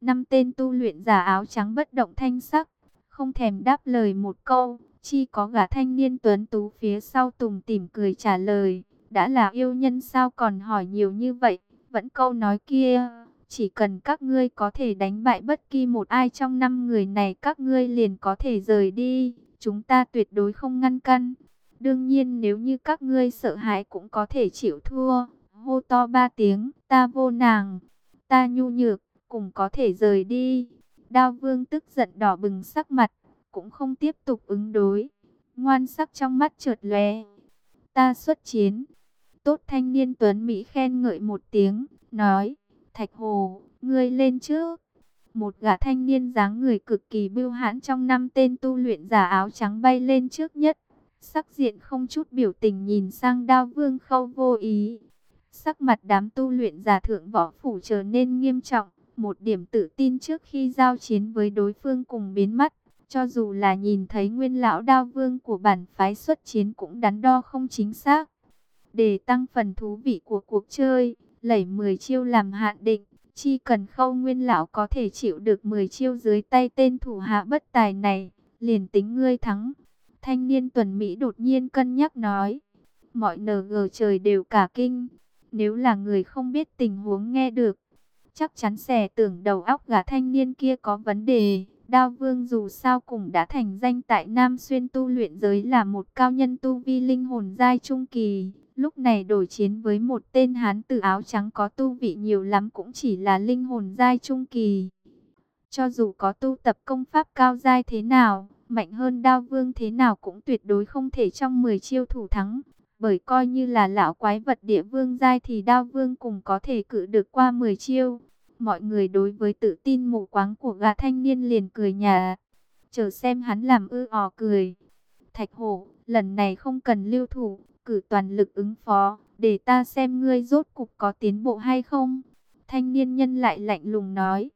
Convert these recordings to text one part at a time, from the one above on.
Năm tên tu luyện giả áo trắng bất động thanh sắc, không thèm đáp lời một câu, chi có gã thanh niên tuấn tú phía sau tùng tìm cười trả lời, đã là yêu nhân sao còn hỏi nhiều như vậy, vẫn câu nói kia, chỉ cần các ngươi có thể đánh bại bất kỳ một ai trong năm người này các ngươi liền có thể rời đi, chúng ta tuyệt đối không ngăn căn. Đương nhiên nếu như các ngươi sợ hãi cũng có thể chịu thua, hô to ba tiếng, ta vô nàng, ta nhu nhược, cùng có thể rời đi. Đao vương tức giận đỏ bừng sắc mặt, cũng không tiếp tục ứng đối. Ngoan sắc trong mắt trượt lóe. Ta xuất chiến. Tốt thanh niên tuấn Mỹ khen ngợi một tiếng, nói, Thạch Hồ, ngươi lên trước. Một gã thanh niên dáng người cực kỳ bưu hãn trong năm tên tu luyện giả áo trắng bay lên trước nhất. Sắc diện không chút biểu tình nhìn sang đao vương khâu vô ý. Sắc mặt đám tu luyện giả thượng võ phủ trở nên nghiêm trọng. Một điểm tự tin trước khi giao chiến với đối phương cùng biến mất. Cho dù là nhìn thấy nguyên lão đao vương của bản phái xuất chiến cũng đắn đo không chính xác. Để tăng phần thú vị của cuộc chơi, lẩy 10 chiêu làm hạn định. Chỉ cần khâu nguyên lão có thể chịu được 10 chiêu dưới tay tên thủ hạ bất tài này, liền tính ngươi thắng. Thanh niên tuần Mỹ đột nhiên cân nhắc nói, mọi nờ gờ trời đều cả kinh. Nếu là người không biết tình huống nghe được, chắc chắn xẻ tưởng đầu óc gã thanh niên kia có vấn đề. Đao Vương dù sao cũng đã thành danh tại Nam Xuyên tu luyện giới là một cao nhân tu vi linh hồn giai trung kỳ. Lúc này đổi chiến với một tên hán tử áo trắng có tu vị nhiều lắm cũng chỉ là linh hồn giai trung kỳ. Cho dù có tu tập công pháp cao giai thế nào, mạnh hơn đao vương thế nào cũng tuyệt đối không thể trong 10 chiêu thủ thắng. Bởi coi như là lão quái vật địa vương giai thì đao vương cùng có thể cự được qua 10 chiêu. Mọi người đối với tự tin mù quáng của gã thanh niên liền cười nhà. Chờ xem hắn làm ư ò cười. Thạch hổ, lần này không cần lưu thủ, cử toàn lực ứng phó, để ta xem ngươi rốt cục có tiến bộ hay không. Thanh niên nhân lại lạnh lùng nói.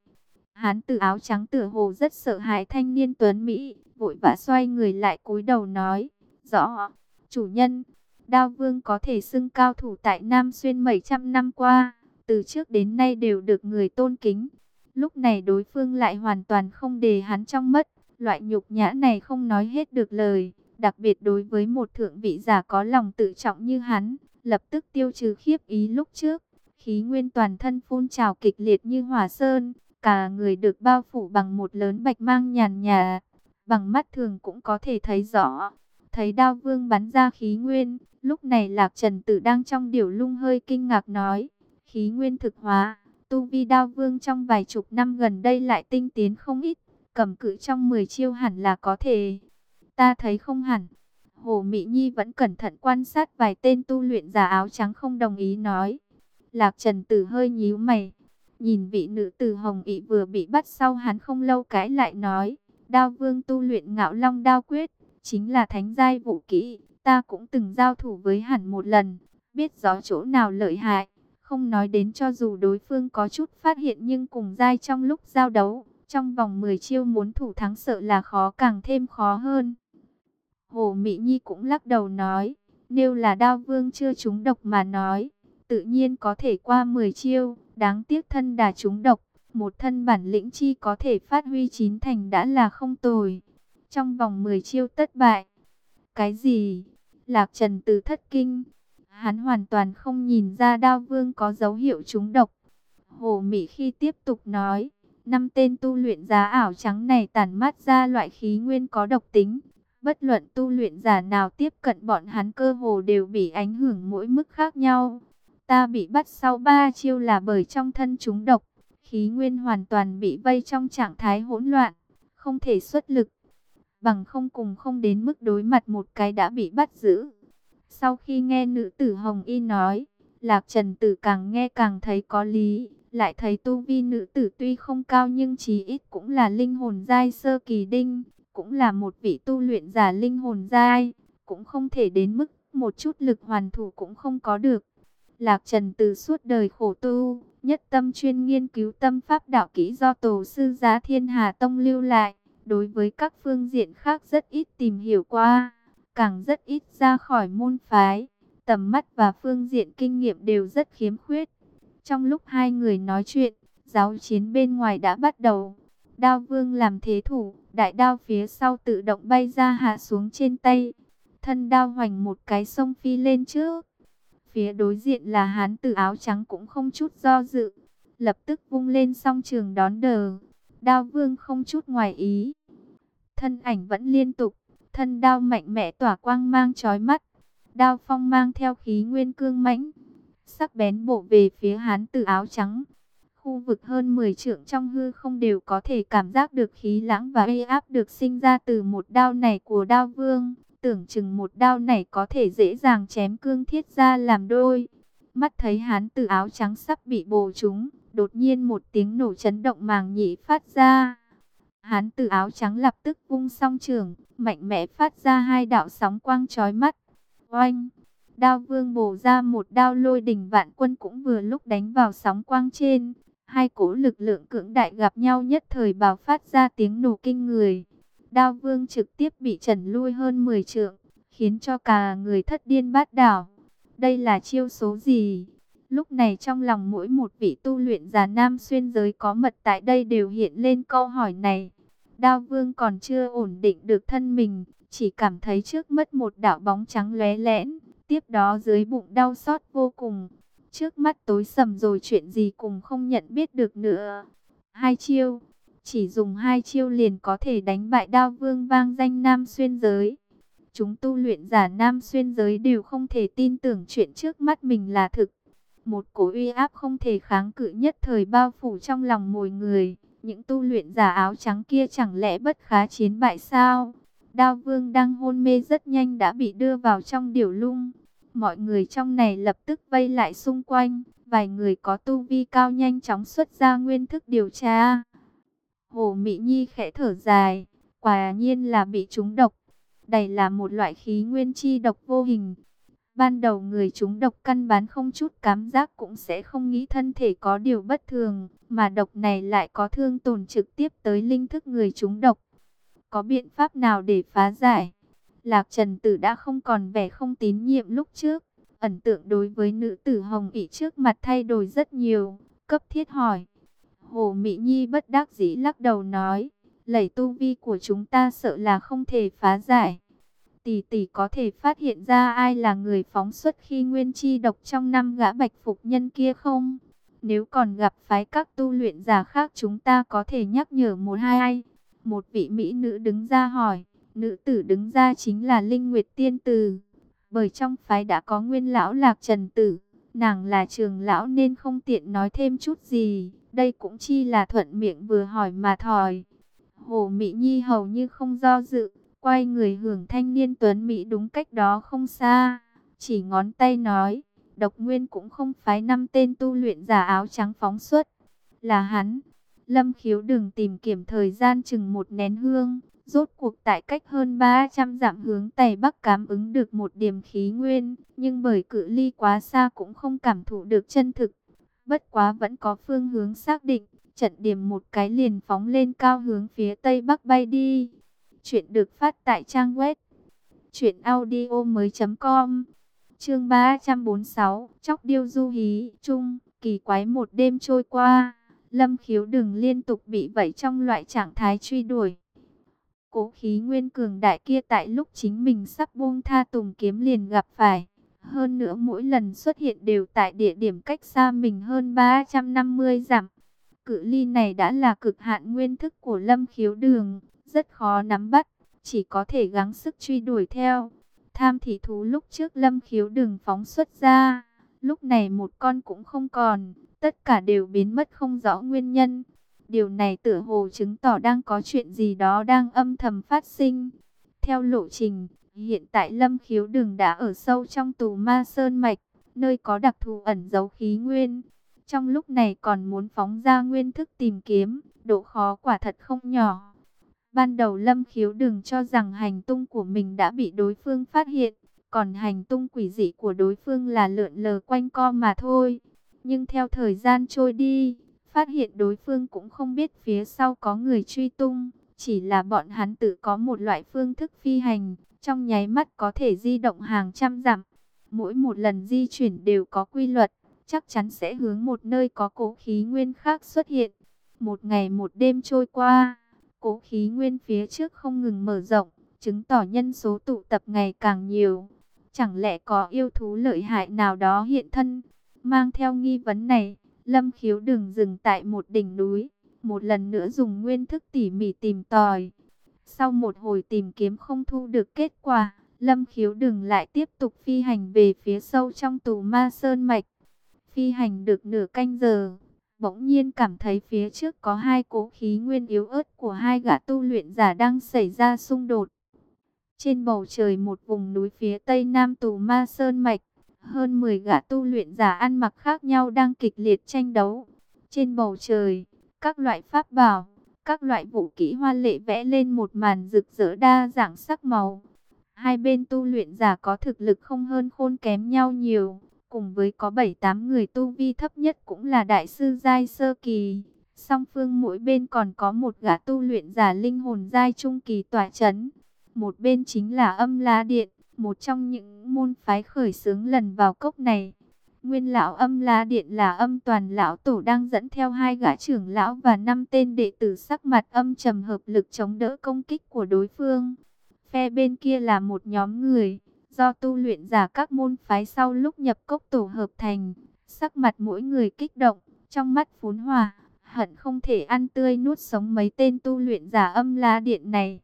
Hán tử áo trắng tử hồ rất sợ hãi thanh niên tuấn Mỹ, vội vã xoay người lại cúi đầu nói. Rõ, chủ nhân, đao vương có thể xưng cao thủ tại Nam Xuyên mấy trăm năm qua, từ trước đến nay đều được người tôn kính. Lúc này đối phương lại hoàn toàn không để hắn trong mắt, loại nhục nhã này không nói hết được lời đặc biệt đối với một thượng vị giả có lòng tự trọng như hắn, lập tức tiêu trừ khiếp ý lúc trước. Khí nguyên toàn thân phun trào kịch liệt như hỏa sơn, cả người được bao phủ bằng một lớn bạch mang nhàn nhà, bằng mắt thường cũng có thể thấy rõ. Thấy đao vương bắn ra khí nguyên, lúc này lạc trần tử đang trong điều lung hơi kinh ngạc nói, khí nguyên thực hóa, tu vi đao vương trong vài chục năm gần đây lại tinh tiến không ít, cầm cự trong 10 chiêu hẳn là có thể Ta thấy không hẳn. Hồ Mỹ Nhi vẫn cẩn thận quan sát vài tên tu luyện giả áo trắng không đồng ý nói. Lạc Trần Tử hơi nhíu mày. Nhìn vị nữ tử Hồng Ý vừa bị bắt sau hắn không lâu cãi lại nói. Đao vương tu luyện ngạo long đao quyết. Chính là thánh giai vũ kỹ. Ta cũng từng giao thủ với hẳn một lần. Biết rõ chỗ nào lợi hại. Không nói đến cho dù đối phương có chút phát hiện nhưng cùng giai trong lúc giao đấu. Trong vòng 10 chiêu muốn thủ thắng sợ là khó càng thêm khó hơn. Hồ Mỹ Nhi cũng lắc đầu nói, nếu là đao vương chưa trúng độc mà nói, tự nhiên có thể qua 10 chiêu, đáng tiếc thân đà trúng độc, một thân bản lĩnh chi có thể phát huy chín thành đã là không tồi. Trong vòng 10 chiêu tất bại. Cái gì? Lạc Trần từ thất kinh. Hắn hoàn toàn không nhìn ra đao vương có dấu hiệu trúng độc. Hồ Mỹ khi tiếp tục nói, năm tên tu luyện giá ảo trắng này tản mát ra loại khí nguyên có độc tính, Bất luận tu luyện giả nào tiếp cận bọn hắn cơ hồ đều bị ảnh hưởng mỗi mức khác nhau. Ta bị bắt sau ba chiêu là bởi trong thân chúng độc, khí nguyên hoàn toàn bị vây trong trạng thái hỗn loạn, không thể xuất lực. Bằng không cùng không đến mức đối mặt một cái đã bị bắt giữ. Sau khi nghe nữ tử Hồng Y nói, Lạc Trần Tử càng nghe càng thấy có lý, lại thấy tu vi nữ tử tuy không cao nhưng chí ít cũng là linh hồn giai sơ kỳ đinh, cũng là một vị tu luyện giả linh hồn giai, cũng không thể đến mức một chút lực hoàn thủ cũng không có được. Lạc Trần tử suốt đời khổ tu, nhất tâm chuyên nghiên cứu tâm pháp đạo kỹ do tổ sư giá Thiên Hà Tông lưu lại, đối với các phương diện khác rất ít tìm hiểu qua, càng rất ít ra khỏi môn phái, tầm mắt và phương diện kinh nghiệm đều rất khiếm khuyết. Trong lúc hai người nói chuyện, Giáo chiến bên ngoài đã bắt đầu. Đao vương làm thế thủ, đại đao phía sau tự động bay ra hạ xuống trên tay. Thân đao hoành một cái sông phi lên trước. Phía đối diện là hán tử áo trắng cũng không chút do dự. Lập tức vung lên song trường đón đờ. Đao vương không chút ngoài ý. Thân ảnh vẫn liên tục. Thân đao mạnh mẽ tỏa quang mang chói mắt. Đao phong mang theo khí nguyên cương mãnh. Sắc bén bổ về phía hán tử áo trắng. Khu vực hơn 10 trượng trong hư không đều có thể cảm giác được khí lãng và uy áp được sinh ra từ một đao này của đao vương. Tưởng chừng một đao này có thể dễ dàng chém cương thiết ra làm đôi. Mắt thấy hán tử áo trắng sắp bị bổ trúng, đột nhiên một tiếng nổ chấn động màng nhĩ phát ra. Hán tử áo trắng lập tức vung song trường, mạnh mẽ phát ra hai đạo sóng quang chói mắt. Oanh! Đao vương bổ ra một đao lôi đỉnh vạn quân cũng vừa lúc đánh vào sóng quang trên. Hai cỗ lực lượng cưỡng đại gặp nhau nhất thời bào phát ra tiếng nổ kinh người. Đao vương trực tiếp bị trần lui hơn 10 trượng, khiến cho cả người thất điên bát đảo. Đây là chiêu số gì? Lúc này trong lòng mỗi một vị tu luyện giả nam xuyên giới có mật tại đây đều hiện lên câu hỏi này. Đao vương còn chưa ổn định được thân mình, chỉ cảm thấy trước mất một đạo bóng trắng lóe lẽn, tiếp đó dưới bụng đau xót vô cùng. Trước mắt tối sầm rồi chuyện gì cùng không nhận biết được nữa. Hai chiêu, chỉ dùng hai chiêu liền có thể đánh bại đao vương vang danh nam xuyên giới. Chúng tu luyện giả nam xuyên giới đều không thể tin tưởng chuyện trước mắt mình là thực. Một cổ uy áp không thể kháng cự nhất thời bao phủ trong lòng mỗi người. Những tu luyện giả áo trắng kia chẳng lẽ bất khá chiến bại sao? Đao vương đang hôn mê rất nhanh đã bị đưa vào trong điểu lung. Mọi người trong này lập tức vây lại xung quanh. Vài người có tu vi cao nhanh chóng xuất ra nguyên thức điều tra. Hồ Mỹ Nhi khẽ thở dài. Quả nhiên là bị trúng độc. Đây là một loại khí nguyên chi độc vô hình. Ban đầu người chúng độc căn bán không chút cảm giác cũng sẽ không nghĩ thân thể có điều bất thường, mà độc này lại có thương tổn trực tiếp tới linh thức người chúng độc. Có biện pháp nào để phá giải? Lạc Trần Tử đã không còn vẻ không tín nhiệm lúc trước, ẩn tượng đối với nữ tử Hồng ỷ trước mặt thay đổi rất nhiều, cấp thiết hỏi. Hồ Mỹ Nhi bất đắc dĩ lắc đầu nói, lẩy tu vi của chúng ta sợ là không thể phá giải tỷ tỷ có thể phát hiện ra ai là người phóng xuất khi nguyên chi độc trong năm gã bạch phục nhân kia không? Nếu còn gặp phái các tu luyện giả khác chúng ta có thể nhắc nhở một hai ai. Một vị mỹ nữ đứng ra hỏi, nữ tử đứng ra chính là Linh Nguyệt Tiên Tử. Bởi trong phái đã có nguyên lão lạc trần tử, nàng là trường lão nên không tiện nói thêm chút gì. Đây cũng chi là thuận miệng vừa hỏi mà thòi. Hồ Mỹ Nhi hầu như không do dự Quay người hưởng thanh niên tuấn Mỹ đúng cách đó không xa. Chỉ ngón tay nói, độc nguyên cũng không phái năm tên tu luyện giả áo trắng phóng xuất. Là hắn. Lâm khiếu đừng tìm kiểm thời gian chừng một nén hương. Rốt cuộc tại cách hơn 300 dặm hướng Tây Bắc cảm ứng được một điểm khí nguyên. Nhưng bởi cự ly quá xa cũng không cảm thụ được chân thực. Bất quá vẫn có phương hướng xác định. Trận điểm một cái liền phóng lên cao hướng phía Tây Bắc bay đi. Chuyện được phát tại trang web truyệnaudiomoi.com. Chương 346, Chóc điêu du hí, chung, kỳ quái một đêm trôi qua, Lâm Khiếu đừng liên tục bị vậy trong loại trạng thái truy đuổi. Cố khí nguyên cường đại kia tại lúc chính mình sắp buông tha tùng kiếm liền gặp phải. Hơn nữa mỗi lần xuất hiện đều tại địa điểm cách xa mình hơn 350 dặm. Cự ly này đã là cực hạn nguyên thức của Lâm Khiếu Đường rất khó nắm bắt, chỉ có thể gắng sức truy đuổi theo. Tham thị thú lúc trước lâm khiếu đừng phóng xuất ra, lúc này một con cũng không còn, tất cả đều biến mất không rõ nguyên nhân. Điều này tựa hồ chứng tỏ đang có chuyện gì đó đang âm thầm phát sinh. Theo lộ trình, hiện tại lâm khiếu đừng đã ở sâu trong tù ma sơn mạch, nơi có đặc thù ẩn giấu khí nguyên. Trong lúc này còn muốn phóng ra nguyên thức tìm kiếm, độ khó quả thật không nhỏ. Ban đầu Lâm Khiếu đừng cho rằng hành tung của mình đã bị đối phương phát hiện, còn hành tung quỷ dị của đối phương là lượn lờ quanh co mà thôi. Nhưng theo thời gian trôi đi, phát hiện đối phương cũng không biết phía sau có người truy tung, chỉ là bọn hắn tự có một loại phương thức phi hành, trong nháy mắt có thể di động hàng trăm dặm. Mỗi một lần di chuyển đều có quy luật, chắc chắn sẽ hướng một nơi có cố khí nguyên khác xuất hiện. Một ngày một đêm trôi qua, cố khí nguyên phía trước không ngừng mở rộng, chứng tỏ nhân số tụ tập ngày càng nhiều. Chẳng lẽ có yêu thú lợi hại nào đó hiện thân? Mang theo nghi vấn này, Lâm Khiếu đừng dừng tại một đỉnh núi, một lần nữa dùng nguyên thức tỉ mỉ tìm tòi. Sau một hồi tìm kiếm không thu được kết quả, Lâm Khiếu đừng lại tiếp tục phi hành về phía sâu trong tù ma sơn mạch. Phi hành được nửa canh giờ, bỗng nhiên cảm thấy phía trước có hai cỗ khí nguyên yếu ớt của hai gã tu luyện giả đang xảy ra xung đột. Trên bầu trời một vùng núi phía tây nam tù ma sơn mạch, hơn 10 gã tu luyện giả ăn mặc khác nhau đang kịch liệt tranh đấu. Trên bầu trời, các loại pháp bảo, các loại vũ kỹ hoa lệ vẽ lên một màn rực rỡ đa dạng sắc màu. Hai bên tu luyện giả có thực lực không hơn khôn kém nhau nhiều, cùng với có 7-8 người tu vi thấp nhất cũng là đại sư giai sơ kỳ. Song phương mỗi bên còn có một gã tu luyện giả linh hồn giai trung kỳ tỏa chấn. Một bên chính là âm la điện, một trong những môn phái khởi xướng lần vào cốc này. Nguyên lão âm la điện là âm toàn lão tổ đang dẫn theo hai gã trưởng lão và năm tên đệ tử sắc mặt âm trầm hợp lực chống đỡ công kích của đối phương. Phe bên kia là một nhóm người, do tu luyện giả các môn phái sau lúc nhập cốc tổ hợp thành. Sắc mặt mỗi người kích động, trong mắt phún hòa, hận không thể ăn tươi nuốt sống mấy tên tu luyện giả âm la điện này.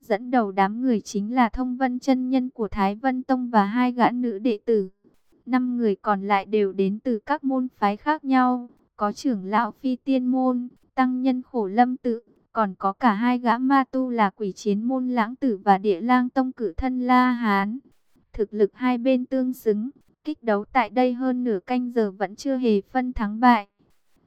Dẫn đầu đám người chính là thông vân chân nhân của Thái Vân Tông và hai gã nữ đệ tử. Năm người còn lại đều đến từ các môn phái khác nhau, có trưởng lão phi tiên môn, tăng nhân khổ lâm tự, còn có cả hai gã ma tu là quỷ chiến môn lãng tử và địa lang tông cử thân La Hán. Thực lực hai bên tương xứng, kích đấu tại đây hơn nửa canh giờ vẫn chưa hề phân thắng bại.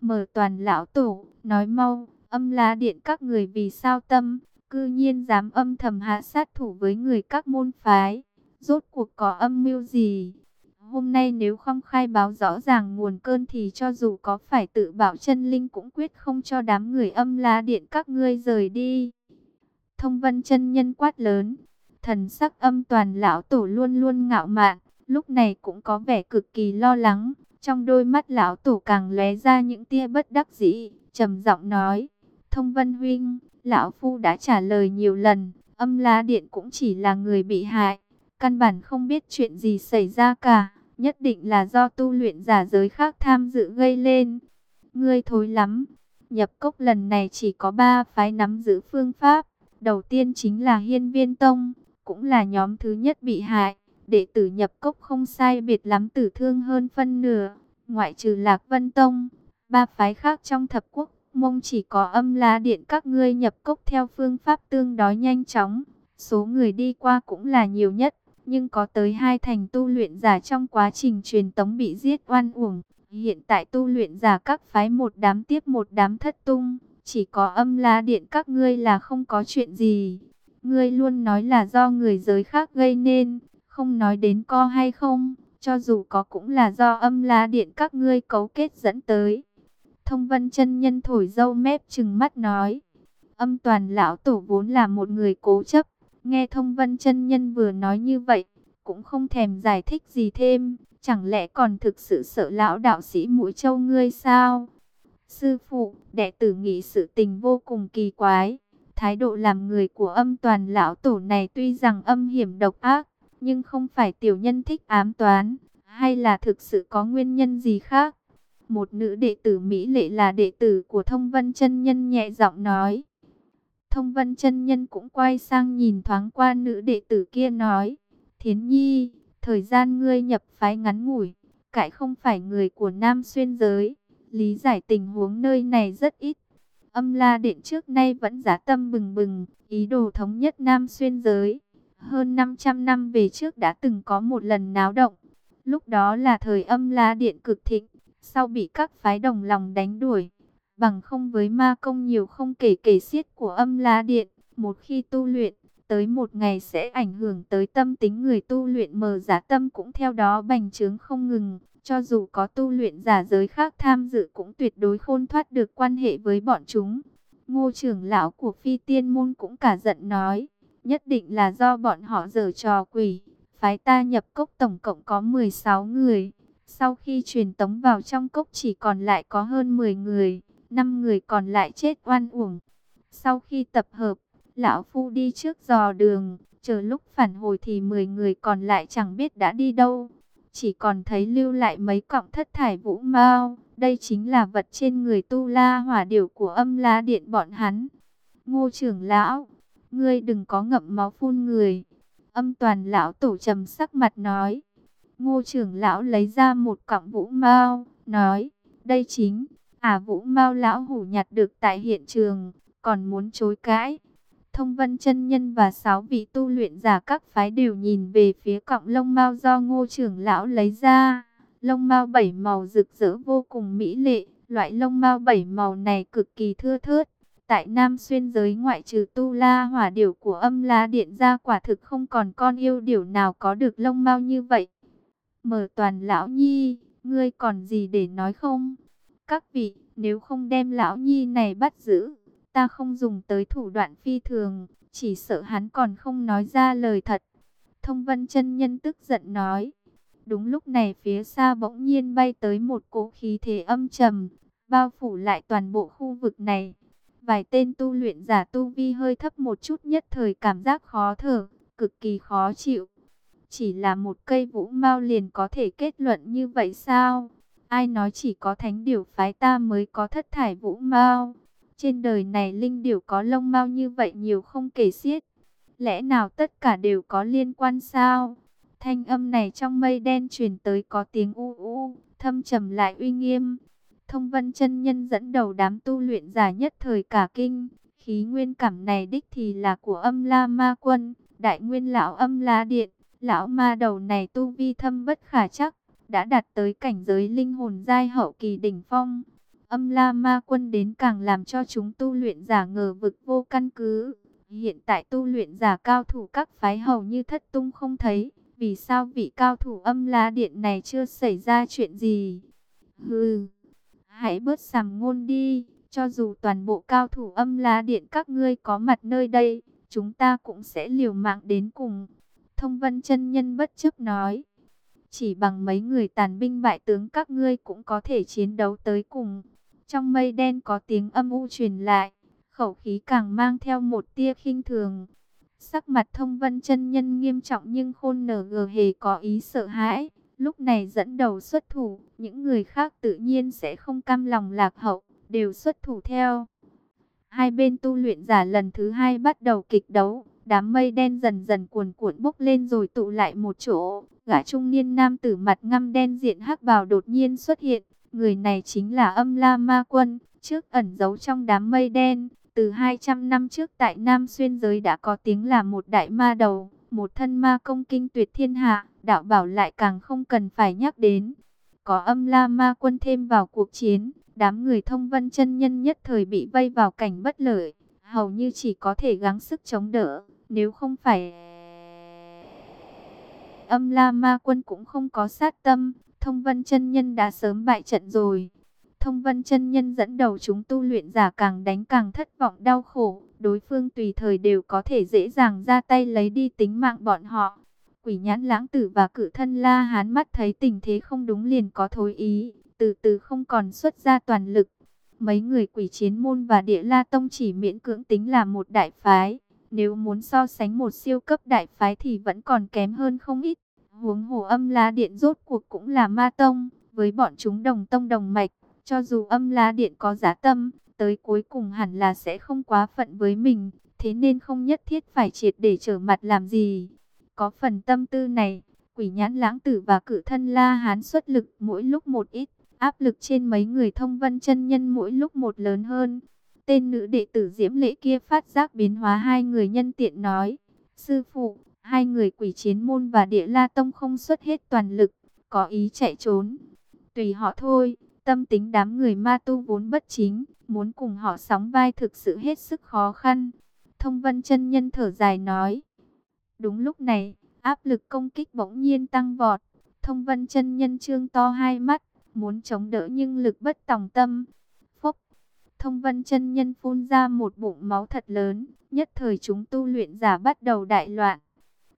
Mở toàn lão tổ, nói mau, âm lá điện các người vì sao tâm, cư nhiên dám âm thầm hạ sát thủ với người các môn phái. Rốt cuộc có âm mưu gì? Hôm nay nếu không khai báo rõ ràng nguồn cơn thì cho dù có phải tự bảo chân linh cũng quyết không cho đám người âm lá điện các ngươi rời đi. Thông vân chân nhân quát lớn, thần sắc âm toàn lão tổ luôn luôn ngạo mạn, lúc này cũng có vẻ cực kỳ lo lắng. Trong đôi mắt lão tổ càng lóe ra những tia bất đắc dĩ, trầm giọng nói, thông vân huynh, lão phu đã trả lời nhiều lần, âm lá điện cũng chỉ là người bị hại, căn bản không biết chuyện gì xảy ra cả nhất định là do tu luyện giả giới khác tham dự gây lên. Ngươi thối lắm, nhập cốc lần này chỉ có ba phái nắm giữ phương pháp. Đầu tiên chính là Hiên Viên Tông, cũng là nhóm thứ nhất bị hại. Đệ tử nhập cốc không sai biệt lắm tử thương hơn phân nửa, ngoại trừ Lạc Vân Tông. Ba phái khác trong thập quốc, mông chỉ có âm lá điện các ngươi nhập cốc theo phương pháp tương đối nhanh chóng. Số người đi qua cũng là nhiều nhất nhưng có tới hai thành tu luyện giả trong quá trình truyền tống bị giết oan uổng. Hiện tại tu luyện giả các phái một đám tiếp một đám thất tung, chỉ có âm la điện các ngươi là không có chuyện gì. Ngươi luôn nói là do người giới khác gây nên, không nói đến co hay không, cho dù có cũng là do âm la điện các ngươi cấu kết dẫn tới. Thông vân chân nhân thổi dâu mép chừng mắt nói, âm toàn lão tổ vốn là một người cố chấp, Nghe thông vân chân nhân vừa nói như vậy, cũng không thèm giải thích gì thêm, chẳng lẽ còn thực sự sợ lão đạo sĩ mũi châu ngươi sao? Sư phụ, đệ tử nghĩ sự tình vô cùng kỳ quái, thái độ làm người của âm toàn lão tổ này tuy rằng âm hiểm độc ác, nhưng không phải tiểu nhân thích ám toán, hay là thực sự có nguyên nhân gì khác? Một nữ đệ tử Mỹ lệ là đệ tử của thông vân chân nhân nhẹ giọng nói. Thông vân chân nhân cũng quay sang nhìn thoáng qua nữ đệ tử kia nói. Thiến nhi, thời gian ngươi nhập phái ngắn ngủi, cãi không phải người của Nam Xuyên giới. Lý giải tình huống nơi này rất ít. Âm la điện trước nay vẫn giá tâm bừng bừng, ý đồ thống nhất Nam Xuyên giới. Hơn 500 năm về trước đã từng có một lần náo động. Lúc đó là thời âm la điện cực thịnh, sau bị các phái đồng lòng đánh đuổi bằng không với ma công nhiều không kể kể xiết của âm la điện, một khi tu luyện, tới một ngày sẽ ảnh hưởng tới tâm tính người tu luyện mờ giả tâm cũng theo đó bành trướng không ngừng, cho dù có tu luyện giả giới khác tham dự cũng tuyệt đối khôn thoát được quan hệ với bọn chúng. Ngô trưởng lão của phi tiên môn cũng cả giận nói, nhất định là do bọn họ giở trò quỷ, phái ta nhập cốc tổng cộng có 16 người, Sau khi truyền tống vào trong cốc chỉ còn lại có hơn 10 người, 5 người còn lại chết oan uổng. Sau khi tập hợp, lão phu đi trước dò đường, chờ lúc phản hồi thì 10 người còn lại chẳng biết đã đi đâu. Chỉ còn thấy lưu lại mấy cọng thất thải vũ mau, đây chính là vật trên người tu la hỏa điểu của âm la điện bọn hắn. Ngô trưởng lão, ngươi đừng có ngậm máu phun người. Âm toàn lão tổ trầm sắc mặt nói. Ngô trưởng lão lấy ra một cọng vũ mau, nói, đây chính, à vũ mau lão hủ nhặt được tại hiện trường, còn muốn chối cãi. Thông vân chân nhân và sáu vị tu luyện giả các phái đều nhìn về phía cọng lông mao do ngô trưởng lão lấy ra. Lông mao bảy màu rực rỡ vô cùng mỹ lệ, loại lông mao bảy màu này cực kỳ thưa thớt. Tại Nam Xuyên giới ngoại trừ tu la hỏa điểu của âm la điện ra quả thực không còn con yêu điểu nào có được lông mao như vậy. Mở toàn lão nhi, ngươi còn gì để nói không? Các vị, nếu không đem lão nhi này bắt giữ, ta không dùng tới thủ đoạn phi thường, chỉ sợ hắn còn không nói ra lời thật. Thông vân chân nhân tức giận nói. Đúng lúc này phía xa bỗng nhiên bay tới một cỗ khí thế âm trầm, bao phủ lại toàn bộ khu vực này. Vài tên tu luyện giả tu vi hơi thấp một chút nhất thời cảm giác khó thở, cực kỳ khó chịu. Chỉ là một cây vũ mau liền có thể kết luận như vậy sao? Ai nói chỉ có thánh điểu phái ta mới có thất thải vũ mau? Trên đời này linh điểu có lông mau như vậy nhiều không kể xiết. Lẽ nào tất cả đều có liên quan sao? Thanh âm này trong mây đen truyền tới có tiếng u u, thâm trầm lại uy nghiêm. Thông vân chân nhân dẫn đầu đám tu luyện giả nhất thời cả kinh. Khí nguyên cảm này đích thì là của âm la ma quân, đại nguyên lão âm la điện. Lão ma đầu này tu vi thâm bất khả chắc, đã đạt tới cảnh giới linh hồn giai hậu kỳ đỉnh phong. Âm la ma quân đến càng làm cho chúng tu luyện giả ngờ vực vô căn cứ. Hiện tại tu luyện giả cao thủ các phái hầu như thất tung không thấy. Vì sao vị cao thủ âm la điện này chưa xảy ra chuyện gì? Hừ, hãy bớt sàm ngôn đi. Cho dù toàn bộ cao thủ âm la điện các ngươi có mặt nơi đây, chúng ta cũng sẽ liều mạng đến cùng. Thông vân chân nhân bất chấp nói. Chỉ bằng mấy người tàn binh bại tướng các ngươi cũng có thể chiến đấu tới cùng. Trong mây đen có tiếng âm u truyền lại, khẩu khí càng mang theo một tia khinh thường. Sắc mặt thông vân chân nhân nghiêm trọng nhưng khôn nở gờ hề có ý sợ hãi. Lúc này dẫn đầu xuất thủ, những người khác tự nhiên sẽ không cam lòng lạc hậu, đều xuất thủ theo. Hai bên tu luyện giả lần thứ hai bắt đầu kịch đấu, đám mây đen dần dần cuồn cuộn bốc lên rồi tụ lại một chỗ. Gã trung niên nam tử mặt ngăm đen diện hắc bào đột nhiên xuất hiện, người này chính là âm la ma quân, trước ẩn giấu trong đám mây đen. Từ 200 năm trước tại Nam Xuyên giới đã có tiếng là một đại ma đầu, một thân ma công kinh tuyệt thiên hạ, đạo bảo lại càng không cần phải nhắc đến. Có âm la ma quân thêm vào cuộc chiến, đám người thông vân chân nhân nhất thời bị vây vào cảnh bất lợi, hầu như chỉ có thể gắng sức chống đỡ, nếu không phải... Âm la ma quân cũng không có sát tâm, thông vân chân nhân đã sớm bại trận rồi. Thông vân chân nhân dẫn đầu chúng tu luyện giả càng đánh càng thất vọng đau khổ. Đối phương tùy thời đều có thể dễ dàng ra tay lấy đi tính mạng bọn họ. Quỷ nhãn lãng tử và cử thân la hán mắt thấy tình thế không đúng liền có thối ý. Từ từ không còn xuất ra toàn lực. Mấy người quỷ chiến môn và địa la tông chỉ miễn cưỡng tính là một đại phái. Nếu muốn so sánh một siêu cấp đại phái thì vẫn còn kém hơn không ít. Huống hồ âm la điện rốt cuộc cũng là ma tông. Với bọn chúng đồng tông đồng mạch cho dù âm la điện có giá tâm, tới cuối cùng hẳn là sẽ không quá phận với mình, thế nên không nhất thiết phải triệt để trở mặt làm gì. Có phần tâm tư này, quỷ nhãn lãng tử và cử thân la hán xuất lực mỗi lúc một ít, áp lực trên mấy người thông vân chân nhân mỗi lúc một lớn hơn. Tên nữ đệ tử diễm lễ kia phát giác biến hóa hai người nhân tiện nói, sư phụ, hai người quỷ chiến môn và địa la tông không xuất hết toàn lực, có ý chạy trốn. Tùy họ thôi. Tâm tính đám người ma tu vốn bất chính, muốn cùng họ sóng vai thực sự hết sức khó khăn. Thông vân chân nhân thở dài nói. Đúng lúc này, áp lực công kích bỗng nhiên tăng vọt. Thông vân chân nhân trương to hai mắt, muốn chống đỡ nhưng lực bất tòng tâm. Phốc, thông vân chân nhân phun ra một bụng máu thật lớn, nhất thời chúng tu luyện giả bắt đầu đại loạn.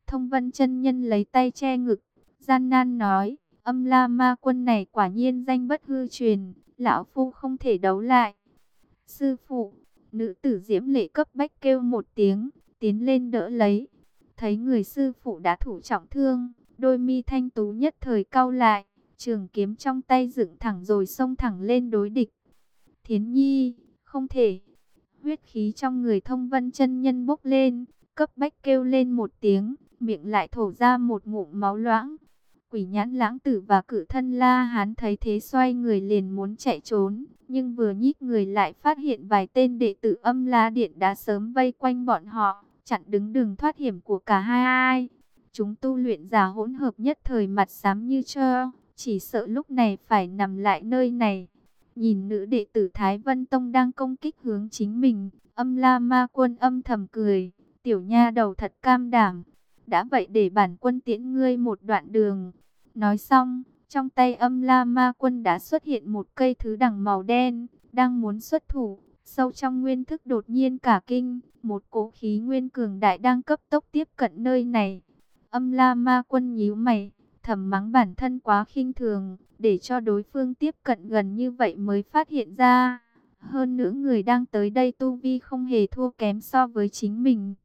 Thông vân chân nhân lấy tay che ngực, gian nan nói, Âm la ma quân này quả nhiên danh bất hư truyền, lão phu không thể đấu lại. Sư phụ, nữ tử diễm lệ cấp bách kêu một tiếng, tiến lên đỡ lấy. Thấy người sư phụ đã thủ trọng thương, đôi mi thanh tú nhất thời cau lại, trường kiếm trong tay dựng thẳng rồi xông thẳng lên đối địch. Thiến nhi, không thể. Huyết khí trong người thông vân chân nhân bốc lên, cấp bách kêu lên một tiếng, miệng lại thổ ra một ngụm máu loãng. Quỷ nhãn lãng tử và cử thân la hán thấy thế xoay người liền muốn chạy trốn, nhưng vừa nhích người lại phát hiện vài tên đệ tử âm la điện đã sớm vây quanh bọn họ, chặn đứng đường thoát hiểm của cả hai ai. Chúng tu luyện giả hỗn hợp nhất thời mặt xám như cho chỉ sợ lúc này phải nằm lại nơi này. Nhìn nữ đệ tử Thái Vân Tông đang công kích hướng chính mình, âm la ma quân âm thầm cười, tiểu nha đầu thật cam đảm. Đã vậy để bản quân tiễn ngươi một đoạn đường. Nói xong, trong tay âm la ma quân đã xuất hiện một cây thứ đằng màu đen, đang muốn xuất thủ. Sâu trong nguyên thức đột nhiên cả kinh, một cỗ khí nguyên cường đại đang cấp tốc tiếp cận nơi này. Âm la ma quân nhíu mày, thầm mắng bản thân quá khinh thường, để cho đối phương tiếp cận gần như vậy mới phát hiện ra. Hơn nữa người đang tới đây tu vi không hề thua kém so với chính mình.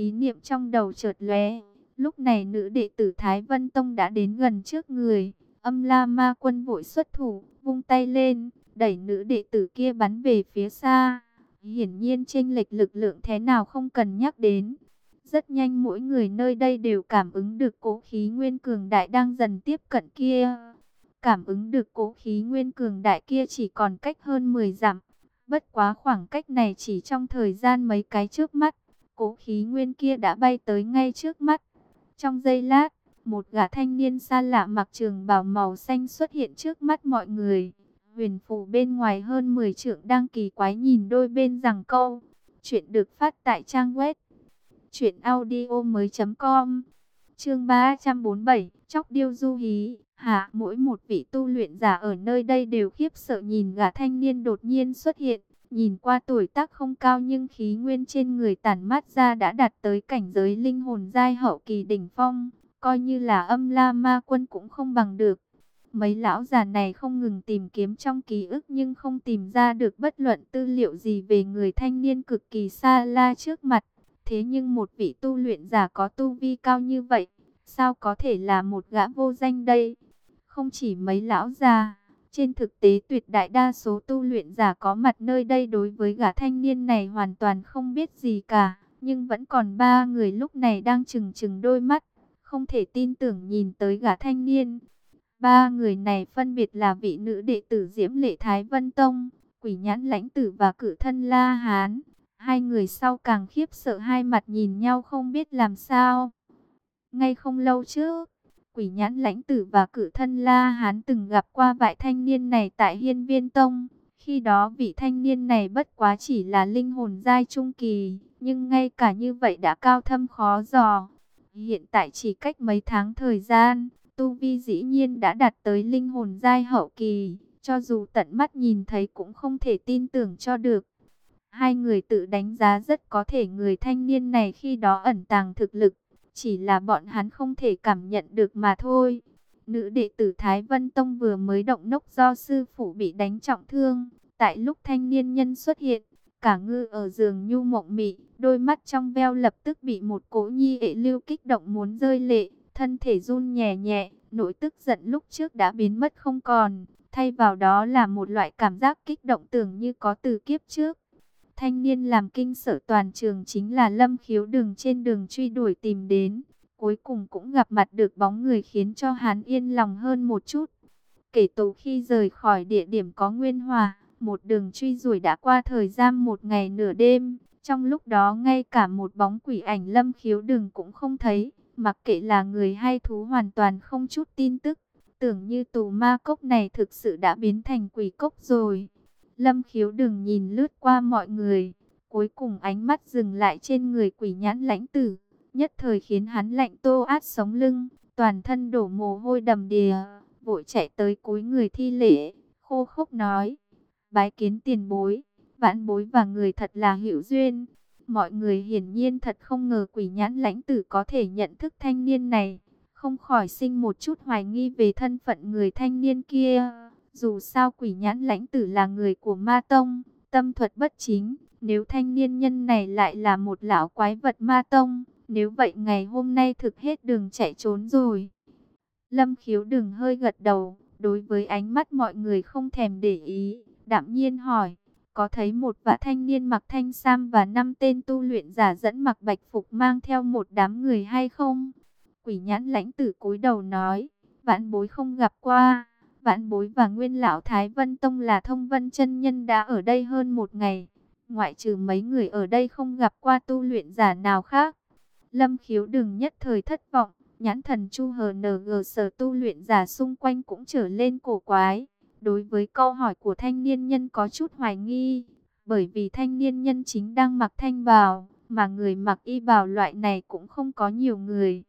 Ý niệm trong đầu chợt lóe, lúc này nữ đệ tử Thái Vân Tông đã đến gần trước người. Âm la ma quân vội xuất thủ, vung tay lên, đẩy nữ đệ tử kia bắn về phía xa. Hiển nhiên chênh lệch lực lượng thế nào không cần nhắc đến. Rất nhanh mỗi người nơi đây đều cảm ứng được cố khí nguyên cường đại đang dần tiếp cận kia. Cảm ứng được cố khí nguyên cường đại kia chỉ còn cách hơn 10 dặm. Bất quá khoảng cách này chỉ trong thời gian mấy cái trước mắt. Cố khí nguyên kia đã bay tới ngay trước mắt. Trong giây lát, một gã thanh niên xa lạ mặc trường bào màu xanh xuất hiện trước mắt mọi người. Huyền phủ bên ngoài hơn 10 trượng đang kỳ quái nhìn đôi bên rằng câu. Chuyện được phát tại trang web Chuyện audio mới com Chương 347 Chóc điêu du hí Hạ mỗi một vị tu luyện giả ở nơi đây đều khiếp sợ nhìn gã thanh niên đột nhiên xuất hiện Nhìn qua tuổi tác không cao nhưng khí nguyên trên người tản mát ra đã đạt tới cảnh giới linh hồn giai hậu kỳ đỉnh phong Coi như là âm la ma quân cũng không bằng được Mấy lão già này không ngừng tìm kiếm trong ký ức nhưng không tìm ra được bất luận tư liệu gì về người thanh niên cực kỳ xa la trước mặt. Thế nhưng một vị tu luyện giả có tu vi cao như vậy, sao có thể là một gã vô danh đây? Không chỉ mấy lão già, trên thực tế tuyệt đại đa số tu luyện giả có mặt nơi đây đối với gã thanh niên này hoàn toàn không biết gì cả. Nhưng vẫn còn ba người lúc này đang chừng chừng đôi mắt, không thể tin tưởng nhìn tới gã thanh niên. Ba người này phân biệt là vị nữ đệ tử Diễm Lệ Thái Vân Tông, quỷ nhãn lãnh tử và cử thân La Hán. Hai người sau càng khiếp sợ hai mặt nhìn nhau không biết làm sao. Ngay không lâu trước, quỷ nhãn lãnh tử và cử thân La Hán từng gặp qua vài thanh niên này tại Hiên Viên Tông. Khi đó vị thanh niên này bất quá chỉ là linh hồn giai trung kỳ, nhưng ngay cả như vậy đã cao thâm khó dò. Hiện tại chỉ cách mấy tháng thời gian, Tu Vi dĩ nhiên đã đạt tới linh hồn giai hậu kỳ, cho dù tận mắt nhìn thấy cũng không thể tin tưởng cho được. Hai người tự đánh giá rất có thể người thanh niên này khi đó ẩn tàng thực lực, chỉ là bọn hắn không thể cảm nhận được mà thôi. Nữ đệ tử Thái Vân Tông vừa mới động nốc do sư phụ bị đánh trọng thương, tại lúc thanh niên nhân xuất hiện, cả ngư ở giường nhu mộng mị, đôi mắt trong veo lập tức bị một cỗ nhi ệ lưu kích động muốn rơi lệ, thân thể run nhẹ nhẹ, nỗi tức giận lúc trước đã biến mất không còn, thay vào đó là một loại cảm giác kích động tưởng như có từ kiếp trước. Thanh niên làm kinh sở toàn trường chính là Lâm Khiếu đường trên đường truy đuổi tìm đến, cuối cùng cũng gặp mặt được bóng người khiến cho hắn yên lòng hơn một chút. Kể từ khi rời khỏi địa điểm có nguyên hòa, một đường truy đuổi đã qua thời gian một ngày nửa đêm, trong lúc đó ngay cả một bóng quỷ ảnh Lâm Khiếu đường cũng không thấy. Mặc kệ là người hay thú hoàn toàn không chút tin tức. Tưởng như tù ma cốc này thực sự đã biến thành quỷ cốc rồi. Lâm khiếu đừng nhìn lướt qua mọi người. Cuối cùng ánh mắt dừng lại trên người quỷ nhãn lãnh tử. Nhất thời khiến hắn lạnh tô át sống lưng. Toàn thân đổ mồ hôi đầm đìa. Vội chạy tới cuối người thi lễ. Khô khốc nói. Bái kiến tiền bối. Vãn bối và người thật là hữu duyên. Mọi người hiển nhiên thật không ngờ quỷ nhãn lãnh tử có thể nhận thức thanh niên này. không khỏi sinh một chút hoài nghi về thân phận người thanh niên kia. Dù sao quỷ nhãn lãnh tử là người của ma tông, tâm thuật bất chính, nếu thanh niên nhân này lại là một lão quái vật ma tông, nếu vậy ngày hôm nay thực hết đường chạy trốn rồi. Lâm khiếu đừng hơi gật đầu, đối với ánh mắt mọi người không thèm để ý, đạm nhiên hỏi, có thấy một vã thanh niên mặc thanh sam và năm tên tu luyện giả dẫn mặc bạch phục mang theo một đám người hay không? Quỷ nhãn lãnh tử cúi đầu nói, vãn bối không gặp qua. Vãn bối và nguyên lão Thái Vân Tông là thông vân chân nhân đã ở đây hơn một ngày. Ngoại trừ mấy người ở đây không gặp qua tu luyện giả nào khác. Lâm khiếu đừng nhất thời thất vọng. Nhãn thần chu hờ ng sở tu luyện giả xung quanh cũng trở lên cổ quái. Đối với câu hỏi của thanh niên nhân có chút hoài nghi. Bởi vì thanh niên nhân chính đang mặc thanh bào. Mà người mặc y bào loại này cũng không có nhiều người.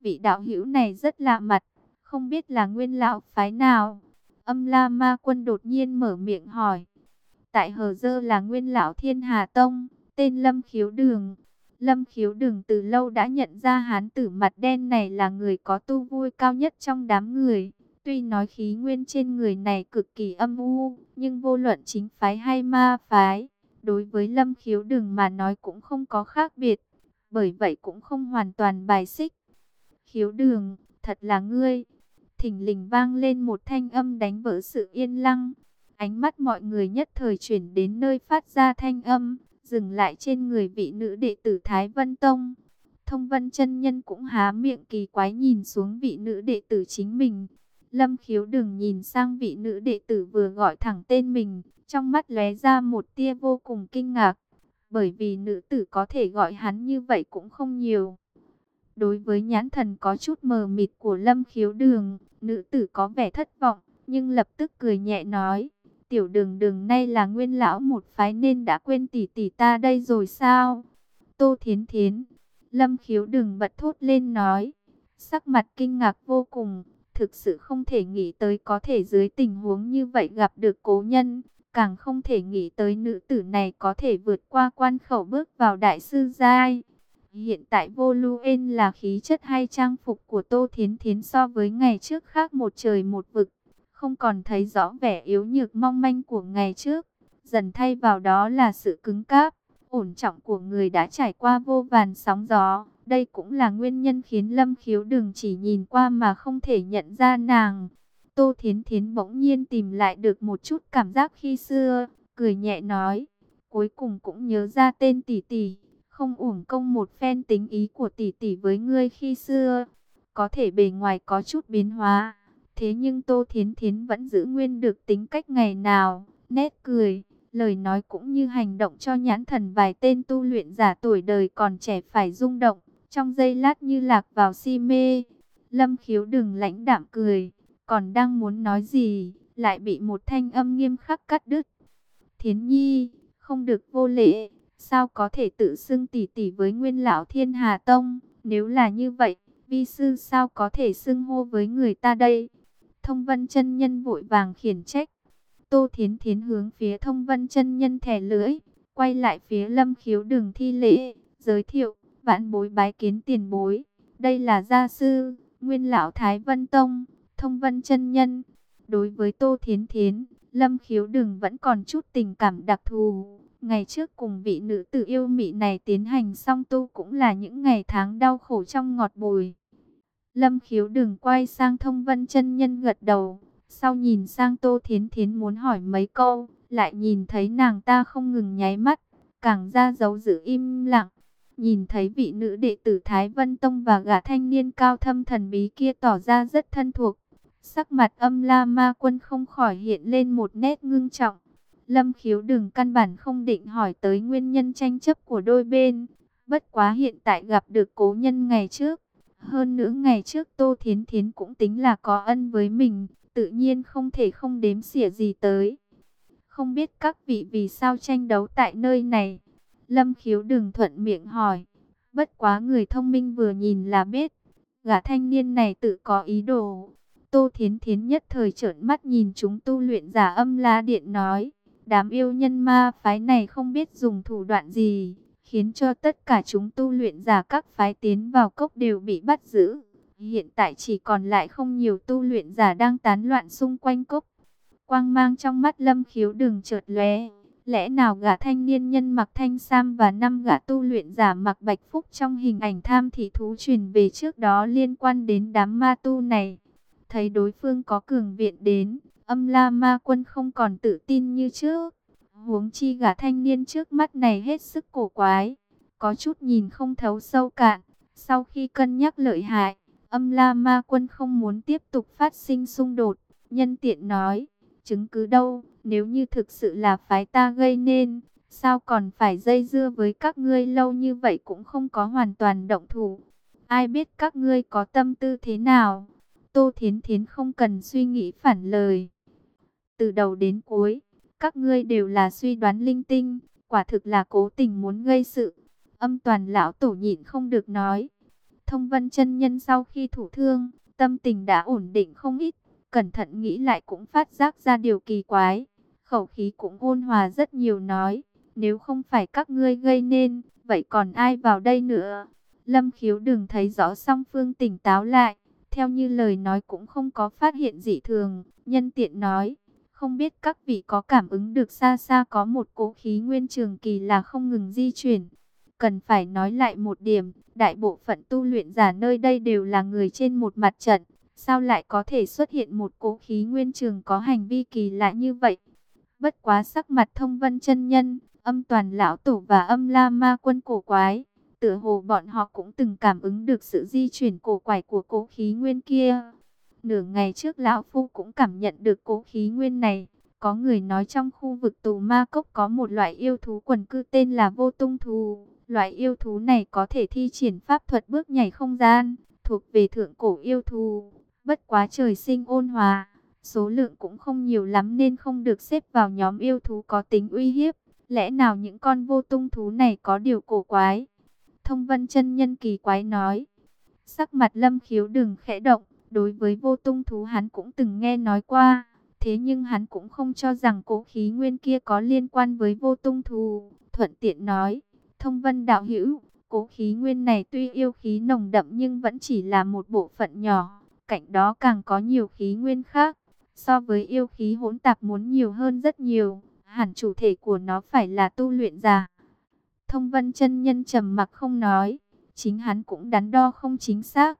Vị đạo hữu này rất lạ mặt không biết là nguyên lão phái nào. Âm la ma quân đột nhiên mở miệng hỏi. Tại hờ dơ là nguyên lão thiên hà tông, tên Lâm Khiếu Đường. Lâm Khiếu Đường từ lâu đã nhận ra hán tử mặt đen này là người có tu vui cao nhất trong đám người. Tuy nói khí nguyên trên người này cực kỳ âm u, nhưng vô luận chính phái hay ma phái, đối với Lâm Khiếu Đường mà nói cũng không có khác biệt. Bởi vậy cũng không hoàn toàn bài xích. Khiếu Đường, thật là ngươi, thình lình vang lên một thanh âm đánh vỡ sự yên lặng. Ánh mắt mọi người nhất thời chuyển đến nơi phát ra thanh âm, dừng lại trên người vị nữ đệ tử Thái Vân Tông. Thông Vân chân nhân cũng há miệng kỳ quái nhìn xuống vị nữ đệ tử chính mình. Lâm khiếu đừng nhìn sang vị nữ đệ tử vừa gọi thẳng tên mình, trong mắt lóe ra một tia vô cùng kinh ngạc. Bởi vì nữ tử có thể gọi hắn như vậy cũng không nhiều. Đối với nhãn thần có chút mờ mịt của lâm khiếu đường, nữ tử có vẻ thất vọng, nhưng lập tức cười nhẹ nói, tiểu đường đường nay là nguyên lão một phái nên đã quên tỷ tỷ ta đây rồi sao? Tô thiến thiến, lâm khiếu đường bật thốt lên nói, sắc mặt kinh ngạc vô cùng, thực sự không thể nghĩ tới có thể dưới tình huống như vậy gặp được cố nhân, càng không thể nghĩ tới nữ tử này có thể vượt qua quan khẩu bước vào đại sư giai. Hiện tại vô Voluen là khí chất hay trang phục của Tô Thiến Thiến so với ngày trước khác một trời một vực. Không còn thấy rõ vẻ yếu nhược mong manh của ngày trước. Dần thay vào đó là sự cứng cáp, ổn trọng của người đã trải qua vô vàn sóng gió. Đây cũng là nguyên nhân khiến Lâm Khiếu đừng chỉ nhìn qua mà không thể nhận ra nàng. Tô Thiến Thiến bỗng nhiên tìm lại được một chút cảm giác khi xưa, cười nhẹ nói. Cuối cùng cũng nhớ ra tên tỷ tỷ không uổng công một phen tính ý của tỷ tỷ với ngươi khi xưa. Có thể bề ngoài có chút biến hóa, thế nhưng Tô Thiến Thiến vẫn giữ nguyên được tính cách ngày nào, nét cười, lời nói cũng như hành động cho nhãn thần vài tên tu luyện giả tuổi đời còn trẻ phải rung động, trong giây lát như lạc vào si mê. Lâm khiếu đừng lãnh đạm cười, còn đang muốn nói gì, lại bị một thanh âm nghiêm khắc cắt đứt. Thiến nhi, không được vô lễ. Sao có thể tự xưng tỷ tỷ với nguyên lão thiên hà tông? Nếu là như vậy, vi sư sao có thể xưng hô với người ta đây? Thông vân chân nhân vội vàng khiển trách. Tô thiến thiến hướng phía thông vân chân nhân thẻ lưỡi, quay lại phía lâm khiếu đường thi lễ, giới thiệu, vãn bối bái kiến tiền bối. Đây là gia sư, nguyên lão Thái Vân Tông, thông vân chân nhân. Đối với Tô Thiến Thiến, Lâm Khiếu đường vẫn còn chút tình cảm đặc thù. Ngày trước cùng vị nữ tử yêu mị này tiến hành song tu cũng là những ngày tháng đau khổ trong ngọt bùi. Lâm khiếu đừng quay sang thông vân chân nhân gật đầu. Sau nhìn sang Tô Thiến Thiến muốn hỏi mấy câu, lại nhìn thấy nàng ta không ngừng nháy mắt, càng ra dấu giữ im lặng. Nhìn thấy vị nữ đệ tử Thái Vân Tông và gã thanh niên cao thâm thần bí kia tỏ ra rất thân thuộc. Sắc mặt âm la ma quân không khỏi hiện lên một nét ngưng trọng. Lâm khiếu đừng căn bản không định hỏi tới nguyên nhân tranh chấp của đôi bên. Bất quá hiện tại gặp được cố nhân ngày trước. Hơn nữa ngày trước Tô Thiến Thiến cũng tính là có ân với mình. Tự nhiên không thể không đếm xỉa gì tới. Không biết các vị vì sao tranh đấu tại nơi này. Lâm khiếu đừng thuận miệng hỏi. Bất quá người thông minh vừa nhìn là biết. Gã thanh niên này tự có ý đồ. Tô Thiến Thiến nhất thời trợn mắt nhìn chúng tu luyện giả âm la điện nói. Đám yêu nhân ma phái này không biết dùng thủ đoạn gì, khiến cho tất cả chúng tu luyện giả các phái tiến vào cốc đều bị bắt giữ. Hiện tại chỉ còn lại không nhiều tu luyện giả đang tán loạn xung quanh cốc. Quang mang trong mắt lâm khiếu đường chợt lóe. Lẽ nào gã thanh niên nhân mặc thanh sam và năm gã tu luyện giả mặc bạch phúc trong hình ảnh tham thị thú truyền về trước đó liên quan đến đám ma tu này. Thấy đối phương có cường viện đến, âm la ma quân không còn tự tin như trước. Huống chi gã thanh niên trước mắt này hết sức cổ quái, có chút nhìn không thấu sâu cạn. Sau khi cân nhắc lợi hại, âm la ma quân không muốn tiếp tục phát sinh xung đột. Nhân tiện nói, chứng cứ đâu, nếu như thực sự là phái ta gây nên, sao còn phải dây dưa với các ngươi lâu như vậy cũng không có hoàn toàn động thủ. Ai biết các ngươi có tâm tư thế nào? Tô Thiến Thiến không cần suy nghĩ phản lời. Từ đầu đến cuối, các ngươi đều là suy đoán linh tinh, quả thực là cố tình muốn gây sự. Âm toàn lão tổ nhịn không được nói. Thông vân chân nhân sau khi thủ thương, tâm tình đã ổn định không ít. Cẩn thận nghĩ lại cũng phát giác ra điều kỳ quái. Khẩu khí cũng ôn hòa rất nhiều nói. Nếu không phải các ngươi gây nên, vậy còn ai vào đây nữa? Lâm khiếu đừng thấy rõ song phương tỉnh táo lại. Theo như lời nói cũng không có phát hiện dị thường. Nhân tiện nói, không biết các vị có cảm ứng được xa xa có một cỗ khí nguyên trường kỳ là không ngừng di chuyển. Cần phải nói lại một điểm, đại bộ phận tu luyện giả nơi đây đều là người trên một mặt trận. Sao lại có thể xuất hiện một cỗ khí nguyên trường có hành vi kỳ lạ như vậy? Bất quá sắc mặt thông vân chân nhân, âm toàn lão tổ và âm la ma quân cổ quái. Tựa hồ bọn họ cũng từng cảm ứng được sự di chuyển cổ quái của cỗ khí nguyên kia. Nửa ngày trước lão phu cũng cảm nhận được cỗ khí nguyên này. Có người nói trong khu vực tù ma cốc có một loại yêu thú quần cư tên là vô tung thú. Loại yêu thú này có thể thi triển pháp thuật bước nhảy không gian, thuộc về thượng cổ yêu thú. Bất quá trời sinh ôn hòa, số lượng cũng không nhiều lắm nên không được xếp vào nhóm yêu thú có tính uy hiếp. Lẽ nào những con vô tung thú này có điều cổ quái? Thông vân chân nhân kỳ quái nói. Sắc mặt lâm khiếu đừng khẽ động, đối với vô tung thú hắn cũng từng nghe nói qua. Thế nhưng hắn cũng không cho rằng cố khí nguyên kia có liên quan với vô tung thú. Thuận tiện nói, thông vân đạo hữu, cố khí nguyên này tuy yêu khí nồng đậm nhưng vẫn chỉ là một bộ phận nhỏ. Cạnh đó càng có nhiều khí nguyên khác. So với yêu khí hỗn tạp muốn nhiều hơn rất nhiều. Hẳn chủ thể của nó phải là tu luyện giả. Thông vân chân nhân trầm mặc không nói. Chính hắn cũng đắn đo không chính xác.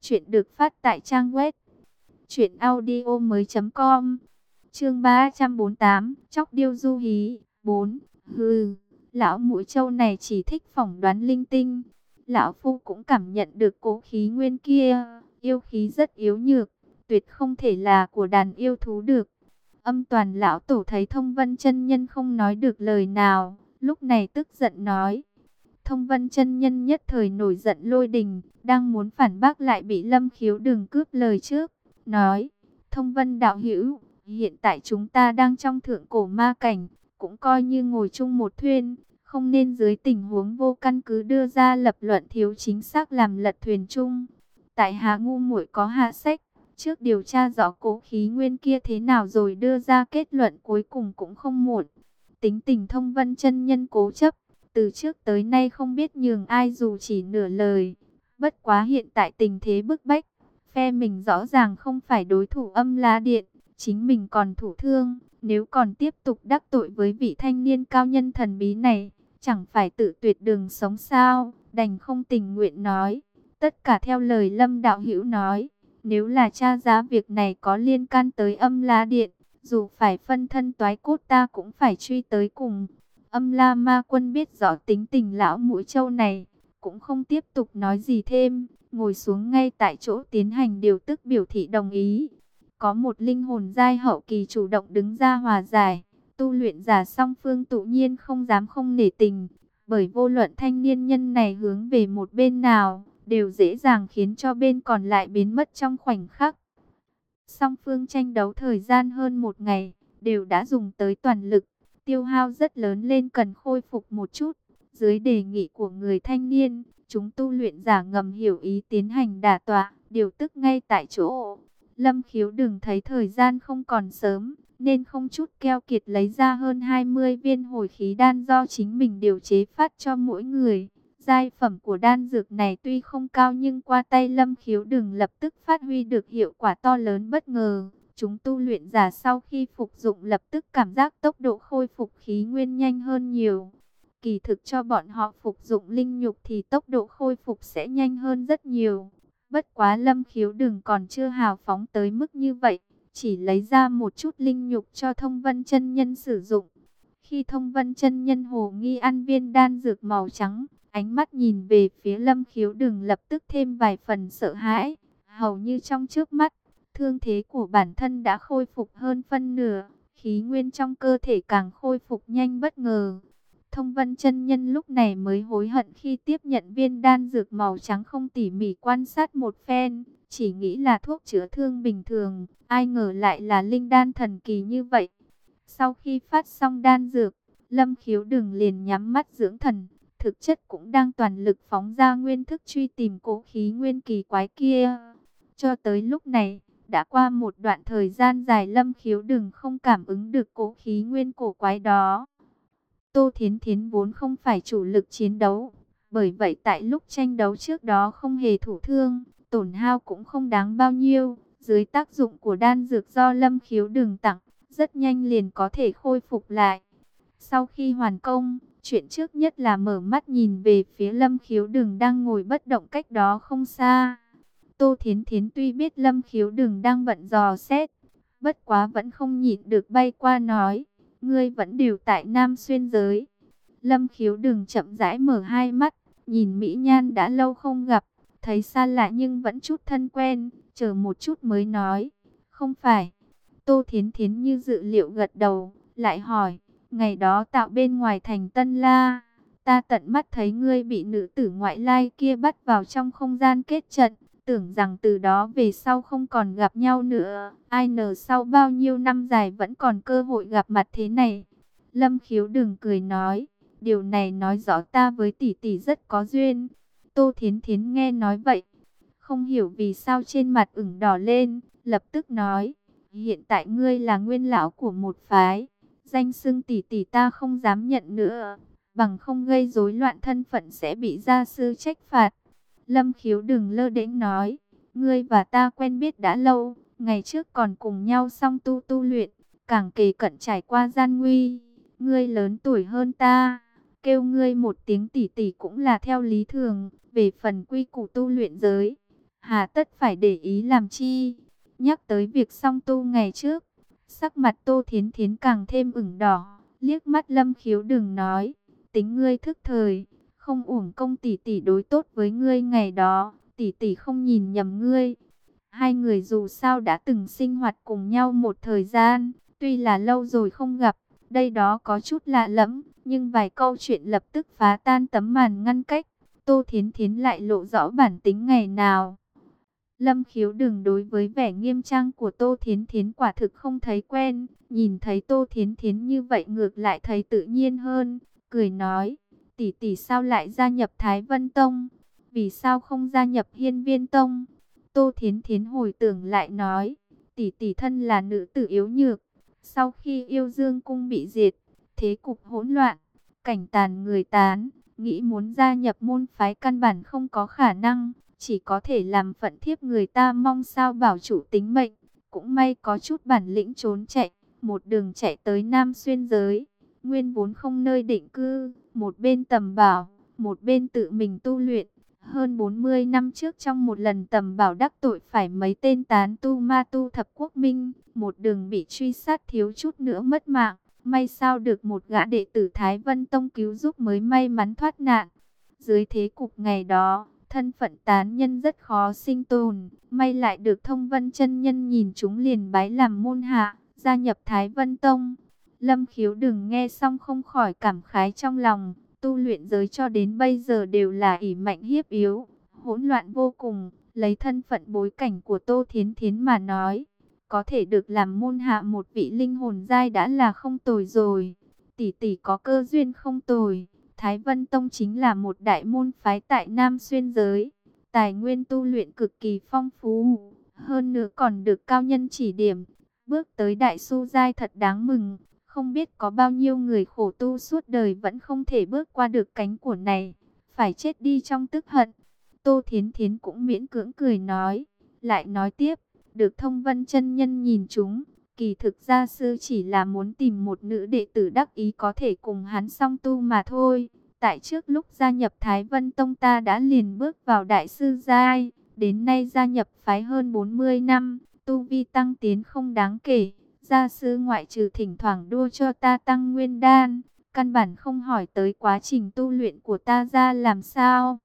Chuyện được phát tại trang web. Chuyện audio mới com. Chương 348. Chóc điêu du hí. 4. Hừ. Lão mũi châu này chỉ thích phỏng đoán linh tinh. Lão phu cũng cảm nhận được cố khí nguyên kia. Yêu khí rất yếu nhược. Tuyệt không thể là của đàn yêu thú được. Âm toàn lão tổ thấy thông vân chân nhân không nói được lời nào. Lúc này tức giận nói. Thông vân chân nhân nhất thời nổi giận lôi đình. Đang muốn phản bác lại bị lâm khiếu đường cướp lời trước. Nói. Thông vân đạo hữu. Hiện tại chúng ta đang trong thượng cổ ma cảnh. Cũng coi như ngồi chung một thuyền không nên dưới tình huống vô căn cứ đưa ra lập luận thiếu chính xác làm lật thuyền chung. Tại Hà Ngu muội có hạ sách, trước điều tra rõ cố khí nguyên kia thế nào rồi đưa ra kết luận cuối cùng cũng không muộn. Tính tình thông vân chân nhân cố chấp, từ trước tới nay không biết nhường ai dù chỉ nửa lời. Bất quá hiện tại tình thế bức bách, phe mình rõ ràng không phải đối thủ âm lá điện, chính mình còn thủ thương. Nếu còn tiếp tục đắc tội với vị thanh niên cao nhân thần bí này, chẳng phải tự tuyệt đường sống sao, đành không tình nguyện nói. Tất cả theo lời Lâm Đạo Hữu nói, nếu là cha giá việc này có liên can tới âm la điện, dù phải phân thân toái cốt ta cũng phải truy tới cùng. Âm la ma quân biết rõ tính tình lão mũi châu này, cũng không tiếp tục nói gì thêm, ngồi xuống ngay tại chỗ tiến hành điều tức biểu thị đồng ý. Có một linh hồn giai hậu kỳ chủ động đứng ra hòa giải, tu luyện giả song phương tự nhiên không dám không nể tình, bởi vô luận thanh niên nhân này hướng về một bên nào, đều dễ dàng khiến cho bên còn lại biến mất trong khoảnh khắc. Song phương tranh đấu thời gian hơn một ngày, đều đã dùng tới toàn lực, tiêu hao rất lớn lên cần khôi phục một chút. Dưới đề nghị của người thanh niên, chúng tu luyện giả ngầm hiểu ý tiến hành đả tọa, điều tức ngay tại chỗ. Lâm khiếu đừng thấy thời gian không còn sớm, nên không chút keo kiệt lấy ra hơn 20 viên hồi khí đan do chính mình điều chế phát cho mỗi người Giai phẩm của đan dược này tuy không cao nhưng qua tay lâm khiếu đừng lập tức phát huy được hiệu quả to lớn bất ngờ. Chúng tu luyện giả sau khi phục dụng lập tức cảm giác tốc độ khôi phục khí nguyên nhanh hơn nhiều. Kỳ thực cho bọn họ phục dụng linh nhục thì tốc độ khôi phục sẽ nhanh hơn rất nhiều. Bất quá lâm khiếu đừng còn chưa hào phóng tới mức như vậy. Chỉ lấy ra một chút linh nhục cho thông vân chân nhân sử dụng. Khi thông vân chân nhân hồ nghi ăn viên đan dược màu trắng, ánh mắt nhìn về phía lâm khiếu đừng lập tức thêm vài phần sợ hãi. Hầu như trong trước mắt, thương thế của bản thân đã khôi phục hơn phân nửa, khí nguyên trong cơ thể càng khôi phục nhanh bất ngờ. Thông vân chân nhân lúc này mới hối hận khi tiếp nhận viên đan dược màu trắng không tỉ mỉ quan sát một phen, chỉ nghĩ là thuốc chữa thương bình thường, ai ngờ lại là linh đan thần kỳ như vậy. Sau khi phát xong đan dược, Lâm Khiếu đừng liền nhắm mắt dưỡng thần, thực chất cũng đang toàn lực phóng ra nguyên thức truy tìm cố khí nguyên kỳ quái kia. Cho tới lúc này, đã qua một đoạn thời gian dài Lâm Khiếu đừng không cảm ứng được cố khí nguyên cổ quái đó. Tô Thiến Thiến vốn không phải chủ lực chiến đấu, bởi vậy tại lúc tranh đấu trước đó không hề thủ thương, tổn hao cũng không đáng bao nhiêu. Dưới tác dụng của đan dược do Lâm Khiếu đừng tặng, rất nhanh liền có thể khôi phục lại. Sau khi hoàn công, chuyện trước nhất là mở mắt nhìn về phía Lâm Khiếu đừng đang ngồi bất động cách đó không xa. Tô Thiến Thiến tuy biết Lâm Khiếu đừng đang bận dò xét, bất quá vẫn không nhịn được bay qua nói, ngươi vẫn đều tại Nam Xuyên giới. Lâm Khiếu đừng chậm rãi mở hai mắt, nhìn Mỹ Nhan đã lâu không gặp, thấy xa lạ nhưng vẫn chút thân quen, chờ một chút mới nói, không phải. Tô Thiến Thiến như dự liệu gật đầu, lại hỏi, ngày đó tạo bên ngoài thành Tân La, ta tận mắt thấy ngươi bị nữ tử ngoại lai kia bắt vào trong không gian kết trận, tưởng rằng từ đó về sau không còn gặp nhau nữa, ai ngờ sau bao nhiêu năm dài vẫn còn cơ hội gặp mặt thế này. Lâm khiếu đừng cười nói, điều này nói rõ ta với tỷ tỷ rất có duyên. Tô Thiến Thiến nghe nói vậy, không hiểu vì sao trên mặt ửng đỏ lên, lập tức nói, hiện tại ngươi là nguyên lão của một phái, danh xưng tỷ tỷ ta không dám nhận nữa, bằng không gây rối loạn thân phận sẽ bị gia sư trách phạt. Lâm khiếu đừng lơ đễnh nói, ngươi và ta quen biết đã lâu, ngày trước còn cùng nhau song tu tu luyện, càng kề cận trải qua gian nguy, ngươi lớn tuổi hơn ta, kêu ngươi một tiếng tỷ tỷ cũng là theo lý thường, về phần quy củ tu luyện giới, hà tất phải để ý làm chi. Nhắc tới việc song tu ngày trước, sắc mặt Tô Thiến Thiến càng thêm ửng đỏ, liếc mắt Lâm Khiếu đừng nói, tính ngươi thức thời, không uổng công tỷ tỷ đối tốt với ngươi ngày đó, tỷ tỷ không nhìn nhầm ngươi. Hai người dù sao đã từng sinh hoạt cùng nhau một thời gian, tuy là lâu rồi không gặp, đây đó có chút lạ lẫm, nhưng vài câu chuyện lập tức phá tan tấm màn ngăn cách. Tô Thiến Thiến lại lộ rõ bản tính ngày nào. Lâm khiếu đừng đối với vẻ nghiêm trang của Tô Thiến Thiến quả thực không thấy quen. Nhìn thấy Tô Thiến Thiến như vậy ngược lại thấy tự nhiên hơn. Cười nói, tỷ tỷ sao lại gia nhập Thái Vân Tông? Vì sao không gia nhập Hiên Viên Tông? Tô Thiến Thiến hồi tưởng lại nói, tỷ tỷ thân là nữ tử yếu nhược. Sau khi yêu dương cung bị diệt, thế cục hỗn loạn, cảnh tàn người tán, nghĩ muốn gia nhập môn phái căn bản không có khả năng chỉ có thể làm phận thiếp người ta mong sao bảo chủ tính mệnh. Cũng may có chút bản lĩnh trốn chạy, một đường chạy tới Nam Xuyên giới. Nguyên vốn không nơi định cư, một bên tầm bảo, một bên tự mình tu luyện. Hơn 40 năm trước trong một lần tầm bảo đắc tội phải mấy tên tán tu ma tu thập quốc minh, một đường bị truy sát thiếu chút nữa mất mạng. May sao được một gã đệ tử Thái Vân Tông cứu giúp mới may mắn thoát nạn. Dưới thế cục ngày đó, Thân phận tán nhân rất khó sinh tồn, may lại được thông vân chân nhân nhìn chúng liền bái làm môn hạ, gia nhập Thái Vân Tông. Lâm khiếu đừng nghe xong không khỏi cảm khái trong lòng, tu luyện giới cho đến bây giờ đều là ỉ mạnh hiếp yếu, hỗn loạn vô cùng, lấy thân phận bối cảnh của Tô Thiến Thiến mà nói. Có thể được làm môn hạ một vị linh hồn giai đã là không tồi rồi, tỷ tỷ có cơ duyên không tồi Thái Vân Tông chính là một đại môn phái tại Nam Xuyên giới. Tài nguyên tu luyện cực kỳ phong phú, hơn nữa còn được cao nhân chỉ điểm. Bước tới đại su giai thật đáng mừng, không biết có bao nhiêu người khổ tu suốt đời vẫn không thể bước qua được cánh của này. phải chết đi trong tức hận. Tô Thiến Thiến cũng miễn cưỡng cười nói, lại nói tiếp, được thông vân chân nhân nhìn chúng, kỳ thực gia sư chỉ là muốn tìm một nữ đệ tử đắc ý có thể cùng hắn song tu mà thôi. Tại trước lúc gia nhập Thái Vân Tông ta đã liền bước vào đại sư giai, đến nay gia nhập phái hơn 40 năm, tu vi tăng tiến không đáng kể. Gia sư ngoại trừ thỉnh thoảng đua cho ta tăng nguyên đan, căn bản không hỏi tới quá trình tu luyện của ta ra làm sao.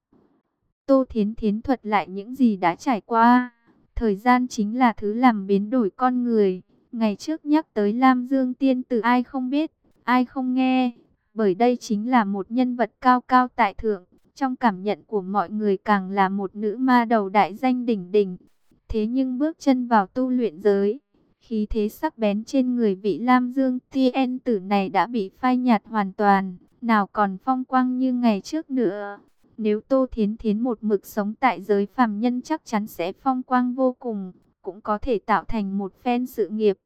Tô Thiến Thiến thuật lại những gì đã trải qua. Thời gian chính là thứ làm biến đổi con người. Ngày trước nhắc tới Lam Dương Tiên Tử ai không biết, ai không nghe. Bởi đây chính là một nhân vật cao cao tại thượng. Trong cảm nhận của mọi người càng là một nữ ma đầu đại danh đỉnh đỉnh. Thế nhưng bước chân vào tu luyện giới, khí thế sắc bén trên người vị Lam Dương Tiên Tử này đã bị phai nhạt hoàn toàn. Nào còn phong quang như ngày trước nữa. Nếu Tô Thiến Thiến một mực sống tại giới phàm nhân chắc chắn sẽ phong quang vô cùng, cũng có thể tạo thành một phen sự nghiệp.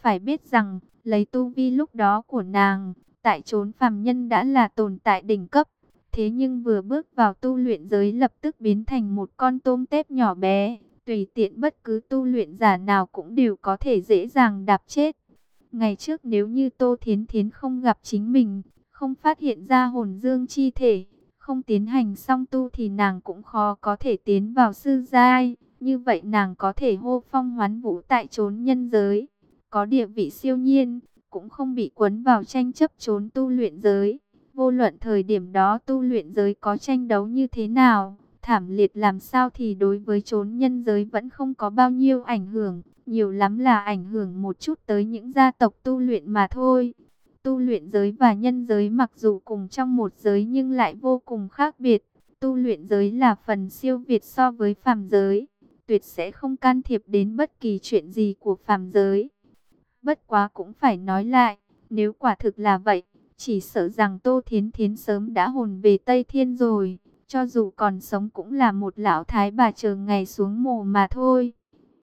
Phải biết rằng, lấy tu vi lúc đó của nàng, tại chốn phàm nhân đã là tồn tại đỉnh cấp. Thế nhưng vừa bước vào tu luyện giới lập tức biến thành một con tôm tép nhỏ bé, tùy tiện bất cứ tu luyện giả nào cũng đều có thể dễ dàng đạp chết. Ngày trước nếu như Tô Thiến Thiến không gặp chính mình, không phát hiện ra hồn dương chi thể, không tiến hành song tu thì nàng cũng khó có thể tiến vào sư giai. Như vậy nàng có thể hô phong hoán vũ tại trốn nhân giới. Có địa vị siêu nhiên, cũng không bị quấn vào tranh chấp trốn tu luyện giới. Vô luận thời điểm đó tu luyện giới có tranh đấu như thế nào, thảm liệt làm sao thì đối với chốn nhân giới vẫn không có bao nhiêu ảnh hưởng. Nhiều lắm là ảnh hưởng một chút tới những gia tộc tu luyện mà thôi tu luyện giới và nhân giới mặc dù cùng trong một giới nhưng lại vô cùng khác biệt. Tu luyện giới là phần siêu việt so với phàm giới, tuyệt sẽ không can thiệp đến bất kỳ chuyện gì của phàm giới. Bất quá cũng phải nói lại, nếu quả thực là vậy, chỉ sợ rằng Tô Thiến Thiến sớm đã hồn về Tây Thiên rồi, cho dù còn sống cũng là một lão thái bà chờ ngày xuống mồ mà thôi.